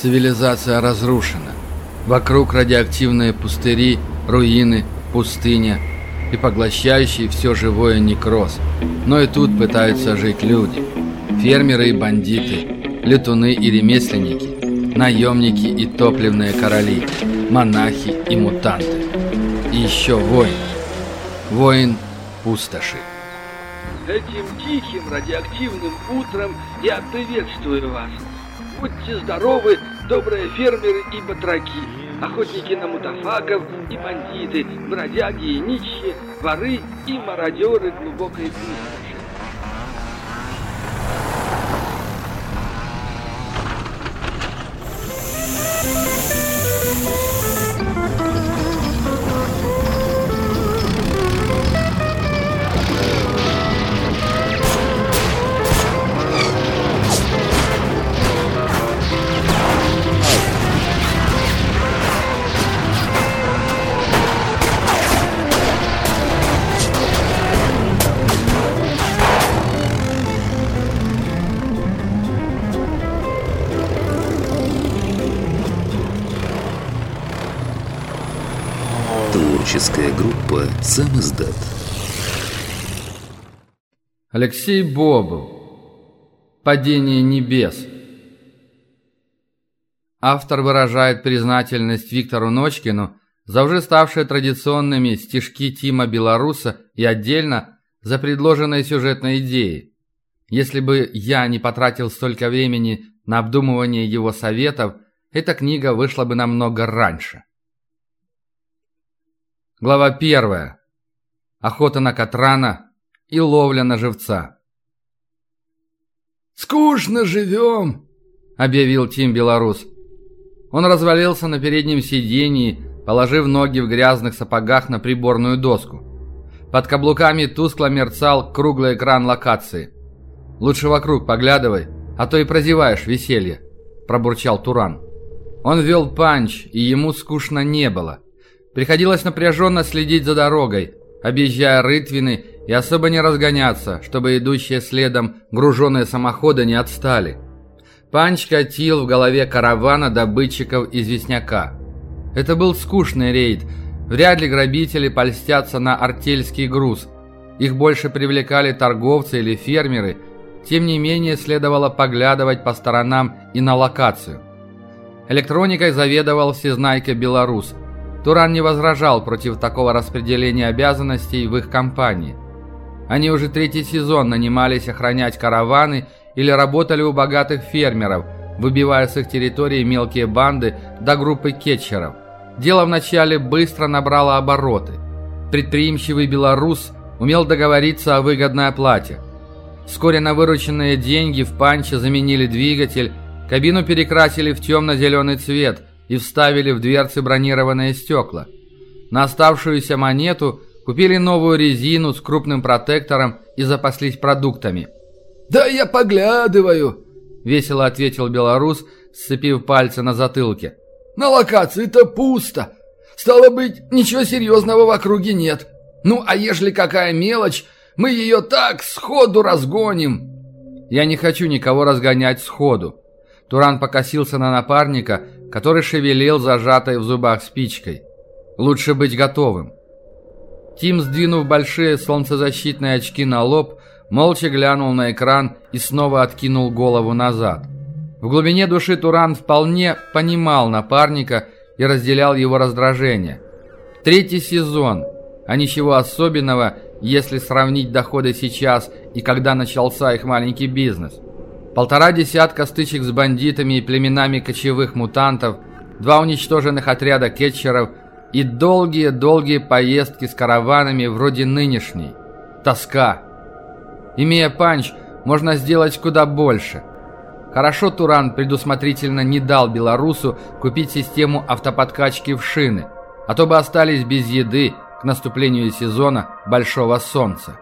Цивилизация разрушена. Вокруг радиоактивные пустыри, руины, пустыня и поглощающий все живое некроз. Но и тут пытаются жить люди. Фермеры и бандиты, летуны и ремесленники, наемники и топливные короли, монахи и мутанты. И еще воин. Воин пустоши. Этим тихим радиоактивным утром я приветствую вас. Будьте здоровы, добрые фермеры и батраки, охотники на мутафаков и бандиты, бродяги и нищие, воры и мародеры глубокой пустоши. «Сам издат». Алексей Бобов. Падение небес. Автор выражает признательность Виктору Ночкину за уже ставшие традиционными стишки Тима Белоруса и отдельно за предложенные сюжетные идеи. Если бы я не потратил столько времени на обдумывание его советов, эта книга вышла бы намного раньше. Глава 1. Охота на Катрана и ловля на живца. «Скучно живем», — объявил Тим Белорус. Он развалился на переднем сиденье, положив ноги в грязных сапогах на приборную доску. Под каблуками тускло мерцал круглый экран локации. «Лучше вокруг поглядывай, а то и прозеваешь веселье», – пробурчал Туран. Он вел панч, и ему скучно не было – Приходилось напряженно следить за дорогой, объезжая рытвины и особо не разгоняться, чтобы идущие следом груженные самоходы не отстали. Панч катил в голове каравана добытчиков известняка. Это был скучный рейд. Вряд ли грабители польстятся на артельский груз. Их больше привлекали торговцы или фермеры. Тем не менее, следовало поглядывать по сторонам и на локацию. Электроникой заведовал всезнайка «Беларус», Туран не возражал против такого распределения обязанностей в их компании. Они уже третий сезон нанимались охранять караваны или работали у богатых фермеров, выбивая с их территории мелкие банды до группы кетчеров. Дело вначале быстро набрало обороты. Предприимчивый белорус умел договориться о выгодной оплате. Вскоре на вырученные деньги в панче заменили двигатель, кабину перекрасили в темно-зеленый цвет – и вставили в дверцы бронированные стекла. На оставшуюся монету купили новую резину с крупным протектором и запаслись продуктами. «Да я поглядываю», — весело ответил белорус, сцепив пальцы на затылке. «На локации-то пусто. Стало быть, ничего серьезного в округе нет. Ну, а ежели какая мелочь, мы ее так сходу разгоним». «Я не хочу никого разгонять сходу». Туран покосился на напарника который шевелил зажатой в зубах спичкой. Лучше быть готовым. Тим, сдвинув большие солнцезащитные очки на лоб, молча глянул на экран и снова откинул голову назад. В глубине души Туран вполне понимал напарника и разделял его раздражение. Третий сезон, а ничего особенного, если сравнить доходы сейчас и когда начался их маленький бизнес – Полтора десятка стычек с бандитами и племенами кочевых мутантов, два уничтоженных отряда кетчеров и долгие-долгие поездки с караванами вроде нынешней. Тоска. Имея панч, можно сделать куда больше. Хорошо Туран предусмотрительно не дал белорусу купить систему автоподкачки в шины, а то бы остались без еды к наступлению сезона Большого Солнца.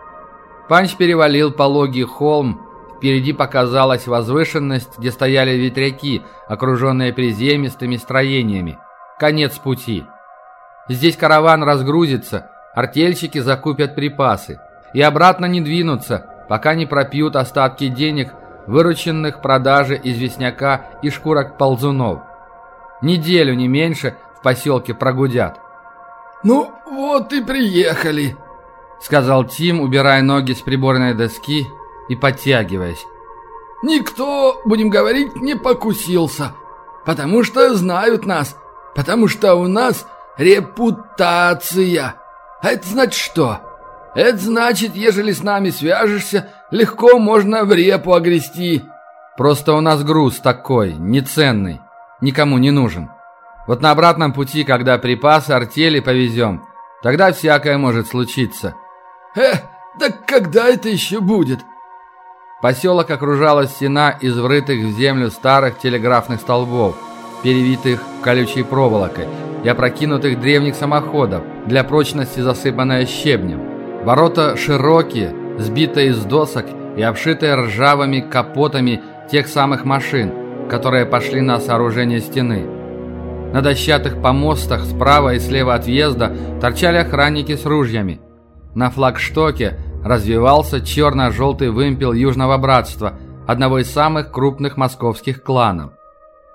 Панч перевалил пологий холм, Впереди показалась возвышенность, где стояли ветряки, окруженные приземистыми строениями. Конец пути. Здесь караван разгрузится, артельщики закупят припасы. И обратно не двинутся, пока не пропьют остатки денег вырученных продаже известняка и шкурок ползунов. Неделю, не меньше, в поселке прогудят. «Ну, вот и приехали», — сказал Тим, убирая ноги с приборной доски и подтягиваясь. «Никто, будем говорить, не покусился, потому что знают нас, потому что у нас репутация. А это значит что? Это значит, ежели с нами свяжешься, легко можно в репу огрести». «Просто у нас груз такой, неценный, никому не нужен. Вот на обратном пути, когда припасы артели повезем, тогда всякое может случиться». «Э, так когда это еще будет?» Поселок окружала стена из врытых в землю старых телеграфных столбов, перевитых колючей проволокой, и опрокинутых древних самоходов, для прочности засыпанная щебнем. Ворота широкие, сбитые из досок и обшитые ржавыми капотами тех самых машин, которые пошли на сооружение стены. На дощатых помостах справа и слева от въезда торчали охранники с ружьями. На флагштоке развивался черно-желтый вымпел Южного Братства, одного из самых крупных московских кланов.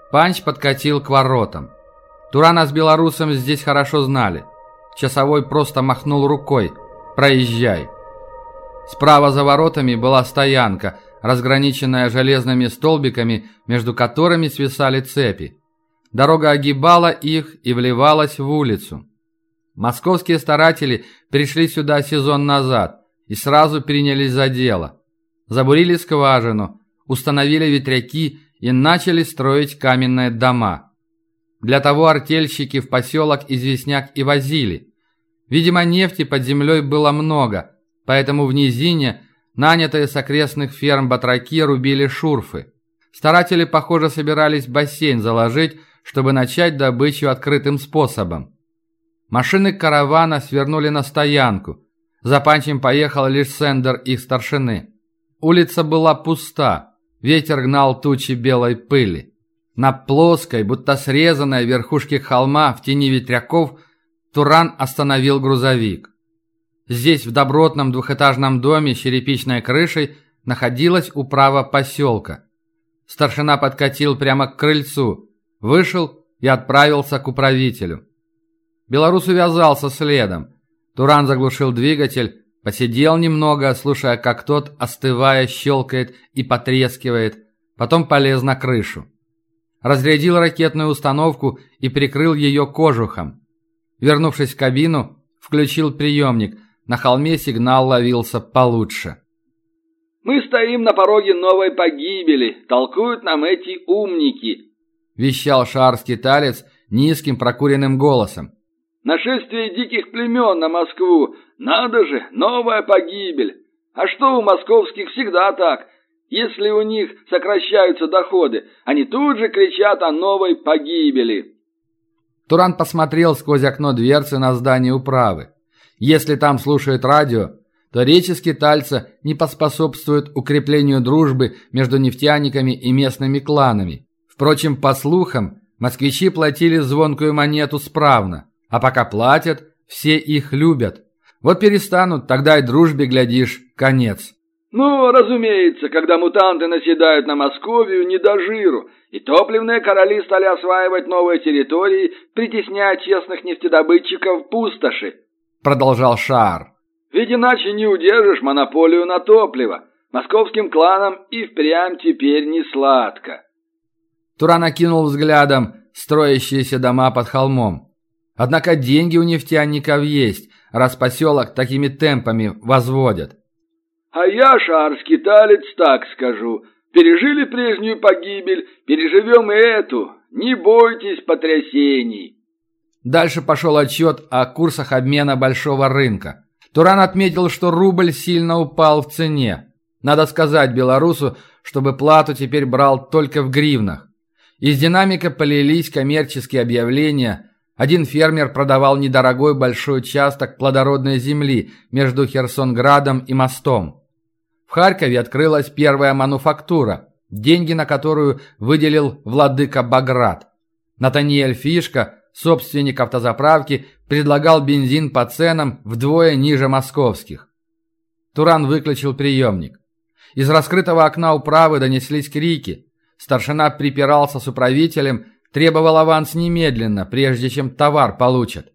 Панч подкатил к воротам. Турана с белорусом здесь хорошо знали. Часовой просто махнул рукой «Проезжай». Справа за воротами была стоянка, разграниченная железными столбиками, между которыми свисали цепи. Дорога огибала их и вливалась в улицу. Московские старатели пришли сюда сезон назад и сразу принялись за дело. Забурили скважину, установили ветряки и начали строить каменные дома. Для того артельщики в поселок Известняк и возили. Видимо, нефти под землей было много, поэтому в низине нанятые с окрестных ферм батраки рубили шурфы. Старатели, похоже, собирались бассейн заложить, чтобы начать добычу открытым способом. Машины каравана свернули на стоянку. За Панчем поехал лишь сендер их старшины. Улица была пуста. Ветер гнал тучи белой пыли. На плоской, будто срезанной верхушке холма в тени ветряков Туран остановил грузовик. Здесь, в добротном двухэтажном доме с черепичной крышей, находилась управа поселка. Старшина подкатил прямо к крыльцу, вышел и отправился к управителю. Белорус увязался следом. Туран заглушил двигатель, посидел немного, слушая, как тот, остывая, щелкает и потрескивает, потом полез на крышу. Разрядил ракетную установку и прикрыл ее кожухом. Вернувшись в кабину, включил приемник. На холме сигнал ловился получше. «Мы стоим на пороге новой погибели, толкуют нам эти умники», – вещал шар-скиталец низким прокуренным голосом. Нашествие диких племен на Москву. Надо же, новая погибель. А что у московских всегда так? Если у них сокращаются доходы, они тут же кричат о новой погибели. Туран посмотрел сквозь окно дверцы на здание управы. Если там слушают радио, то речи скитальца не поспособствуют укреплению дружбы между нефтяниками и местными кланами. Впрочем, по слухам, москвичи платили звонкую монету справно. А пока платят, все их любят. Вот перестанут, тогда и дружбе, глядишь, конец. Ну, разумеется, когда мутанты наседают на Московию, не до жиру, и топливные короли стали осваивать новые территории, притесняя честных нефтедобытчиков в пустоши. Продолжал Шар. Ведь иначе не удержишь монополию на топливо. Московским кланам и впрямь теперь не сладко. Туран окинул взглядом строящиеся дома под холмом. Однако деньги у нефтяников есть, раз поселок такими темпами возводят. А я, шар-скиталец, так скажу. Пережили прежнюю погибель, переживем и эту. Не бойтесь потрясений. Дальше пошел отчет о курсах обмена большого рынка. Туран отметил, что рубль сильно упал в цене. Надо сказать белорусу, чтобы плату теперь брал только в гривнах. Из динамика полились коммерческие объявления – один фермер продавал недорогой большой участок плодородной земли между Херсонградом и мостом. В Харькове открылась первая мануфактура, деньги на которую выделил владыка Баграт. Натаниэль Фишка, собственник автозаправки, предлагал бензин по ценам вдвое ниже московских. Туран выключил приемник. Из раскрытого окна управы донеслись крики. Старшина припирался с управителем, требовал аванс немедленно, прежде чем товар получат.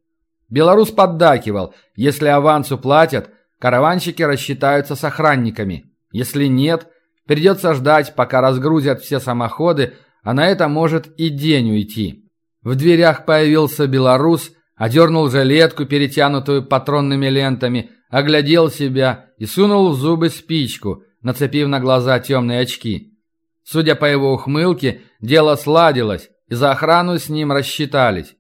Белорус поддакивал. Если аванс уплатят, караванщики рассчитаются с охранниками. Если нет, придется ждать, пока разгрузят все самоходы, а на это может и день уйти. В дверях появился белорус, одернул жилетку, перетянутую патронными лентами, оглядел себя и сунул в зубы спичку, нацепив на глаза темные очки. Судя по его ухмылке, дело сладилось, и за охрану с ним рассчитались.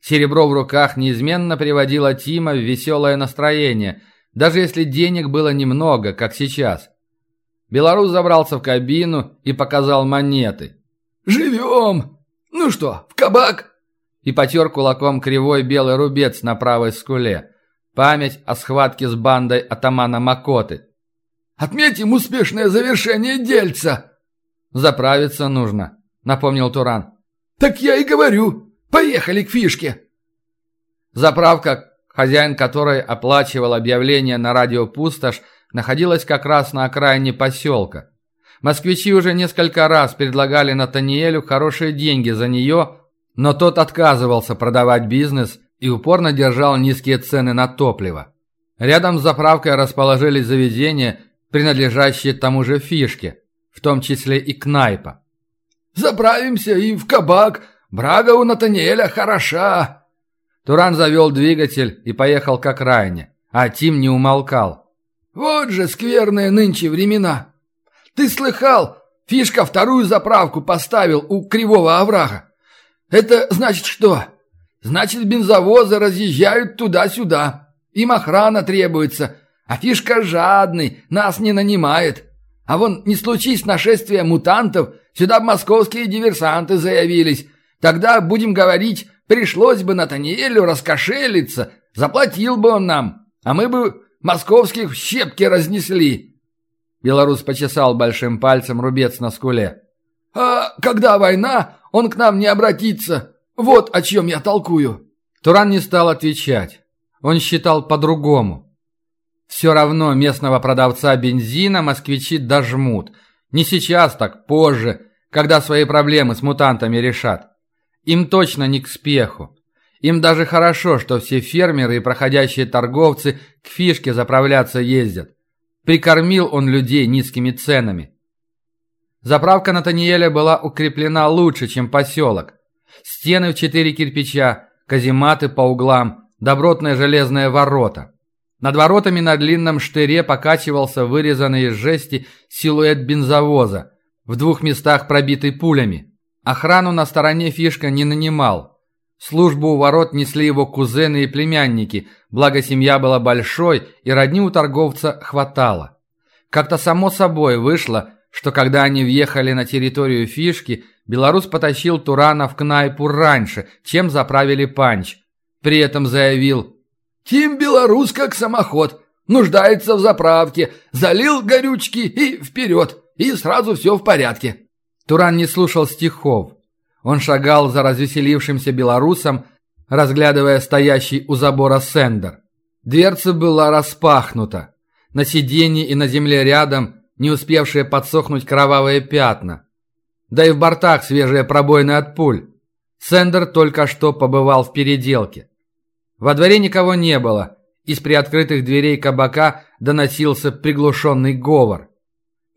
Серебро в руках неизменно приводило Тима в веселое настроение, даже если денег было немного, как сейчас. Белорус забрался в кабину и показал монеты. «Живем! Ну что, в кабак?» И потер кулаком кривой белый рубец на правой скуле. Память о схватке с бандой атамана Макоты. «Отметим успешное завершение дельца!» «Заправиться нужно», — напомнил Туран. «Так я и говорю. Поехали к фишке!» Заправка, хозяин которой оплачивал объявление на радио «Пустошь», находилась как раз на окраине поселка. Москвичи уже несколько раз предлагали Натаниэлю хорошие деньги за нее, но тот отказывался продавать бизнес и упорно держал низкие цены на топливо. Рядом с заправкой расположились заведения, принадлежащие тому же фишке, в том числе и кнайпа. «Заправимся и в кабак. Брага у Натаниэля хороша». Туран завел двигатель и поехал к окраине, а Тим не умолкал. «Вот же скверные нынче времена. Ты слыхал, фишка вторую заправку поставил у Кривого оврага. Это значит что? Значит, бензовозы разъезжают туда-сюда. Им охрана требуется, а фишка жадный, нас не нанимает. А вон, не случись нашествия мутантов, сюда московские диверсанты заявились. Тогда, будем говорить, пришлось бы Натаниэлю раскошелиться, заплатил бы он нам, а мы бы московских в щепки разнесли». Белорус почесал большим пальцем рубец на скуле. «А когда война, он к нам не обратится. Вот о чем я толкую». Туран не стал отвечать. Он считал по-другому. Все равно местного продавца бензина москвичи дожмут. Не сейчас, так позже, когда свои проблемы с мутантами решат. Им точно не к спеху. Им даже хорошо, что все фермеры и проходящие торговцы к фишке заправляться ездят. Прикормил он людей низкими ценами. Заправка Натаниэля была укреплена лучше, чем поселок. Стены в четыре кирпича, казематы по углам, добротные железные ворота. Над воротами на длинном штыре покачивался вырезанный из жести силуэт бензовоза, в двух местах пробитый пулями. Охрану на стороне Фишка не нанимал. Службу у ворот несли его кузены и племянники, благо семья была большой и родни у торговца хватало. Как-то само собой вышло, что когда они въехали на территорию Фишки, белорус потащил Турана в кнайпу раньше, чем заправили панч. При этом заявил Тим Белорус как самоход. Нуждается в заправке. Залил горючки и вперед. И сразу все в порядке. Туран не слушал стихов. Он шагал за развеселившимся белорусом, разглядывая стоящий у забора сендер. Дверца была распахнута. На сиденье и на земле рядом не успевшие подсохнуть кровавые пятна. Да и в бортах свежие пробоины от пуль. Сендер только что побывал в переделке. Во дворе никого не было. Из приоткрытых дверей кабака доносился приглушенный говор.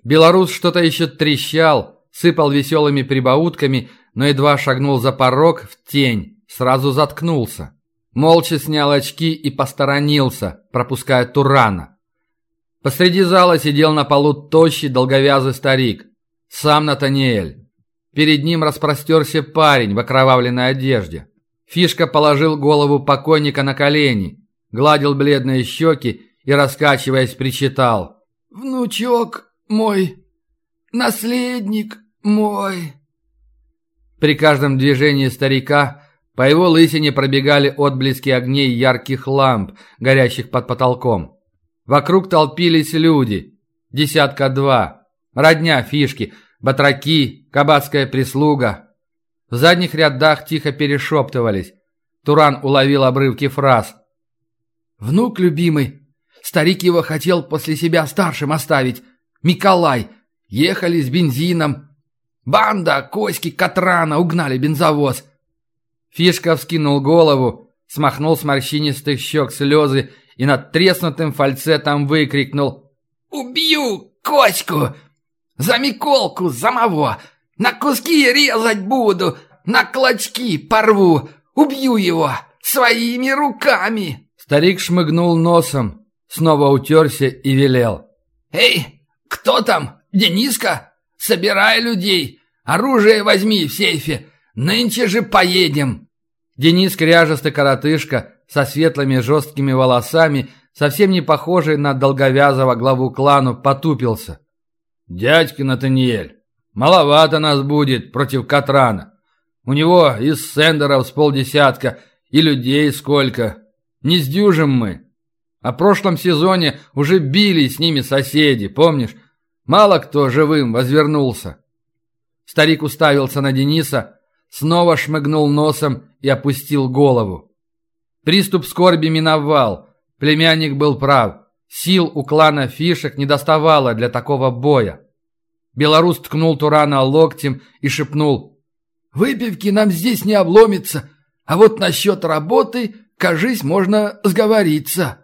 Белорус что-то еще трещал, сыпал веселыми прибаутками, но едва шагнул за порог в тень, сразу заткнулся. Молча снял очки и посторонился, пропуская Турана. Посреди зала сидел на полу тощий долговязый старик, сам Натаниэль. Перед ним распростерся парень в окровавленной одежде. Фишка положил голову покойника на колени, гладил бледные щеки и, раскачиваясь, причитал. «Внучок мой, наследник мой». При каждом движении старика по его лысине пробегали отблески огней ярких ламп, горящих под потолком. Вокруг толпились люди, десятка-два, родня фишки, батраки, кабацкая прислуга, в задних рядах тихо перешептывались. Туран уловил обрывки фраз. «Внук любимый. Старик его хотел после себя старшим оставить. Миколай. Ехали с бензином. Банда, Коськи, Катрана угнали бензовоз. Фишка вскинул голову, смахнул с морщинистых щек слезы и над треснутым фальцетом выкрикнул «Убью Коську! За Миколку самого! На куски резать буду! На клочки порву! Убью его! Своими руками!» Старик шмыгнул носом, снова утерся и велел. «Эй, кто там? Дениска? Собирай людей! Оружие возьми в сейфе! Нынче же поедем!» Денис кряжестый коротышка со светлыми жесткими волосами, совсем не похожий на долговязого главу клану, потупился. «Дядька Натаниэль, маловато нас будет против Катрана. У него из сендеров с полдесятка и людей сколько. Не сдюжим мы. В прошлом сезоне уже били с ними соседи, помнишь? Мало кто живым возвернулся». Старик уставился на Дениса, снова шмыгнул носом и опустил голову. Приступ скорби миновал. Племянник был прав. Сил у клана фишек не доставало для такого боя. Белорус ткнул Турана локтем и шепнул. «Выпивки нам здесь не обломится, а вот насчет работы, кажись, можно сговориться».